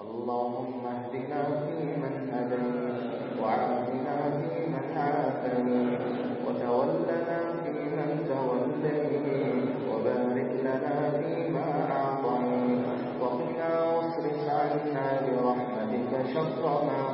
اللهم اهدنا فيمن هديت وعافنا فيمن عافيت وتولنا فيمن توليت وبارك لنا فيما وقنا واصرف عنا برحمتك شر ما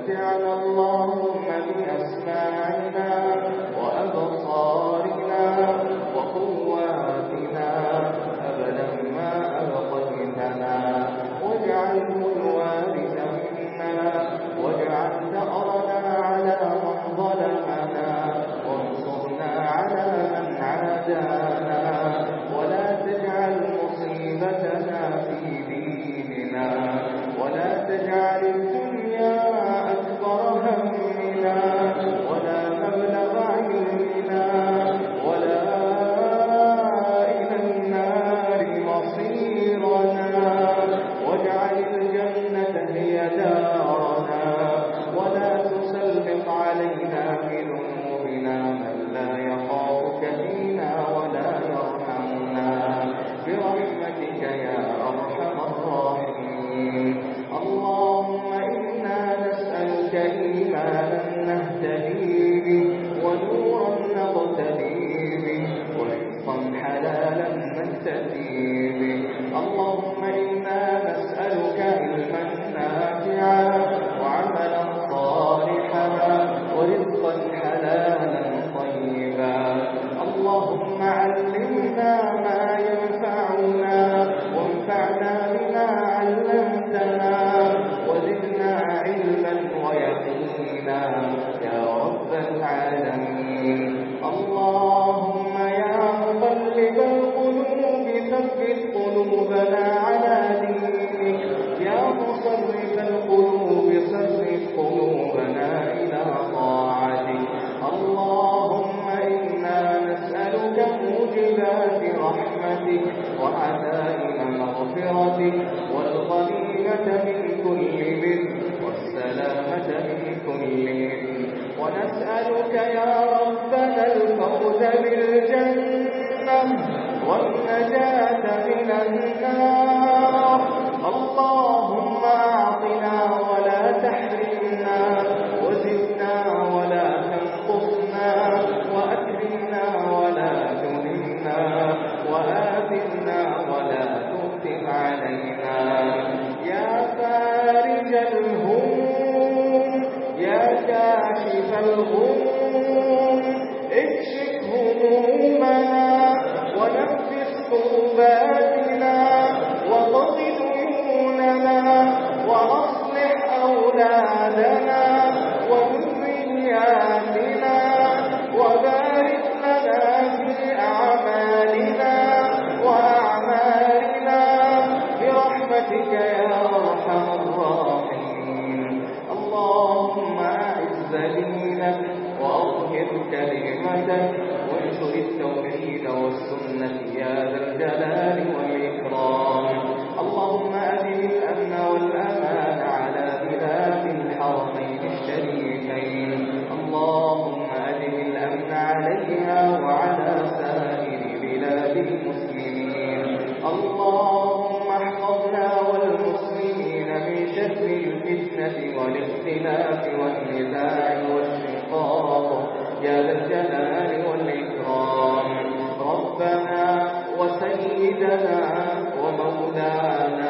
متعنا اللهم بأسماعنا وأبصارنا وقواتنا أبدا ما واجعله الوارث منا واجعل على من ظلمنا وانصرنا على من رحمتك وعزائم مغفرتك والغنيمة من كل بر والسلامة من كل والنجاة من النار الله كاشف الغم بالفتنة والاختلاف والنزاع والشقاق. يا ذا الجلال والإكرام. ربنا وسيدنا ومولانا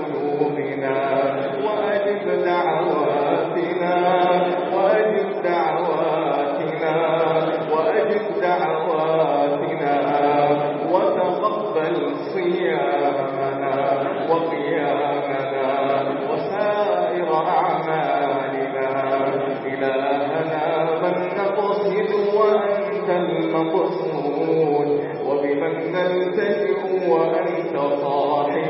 المقصود وبمن نلتجئ وأنت صاحب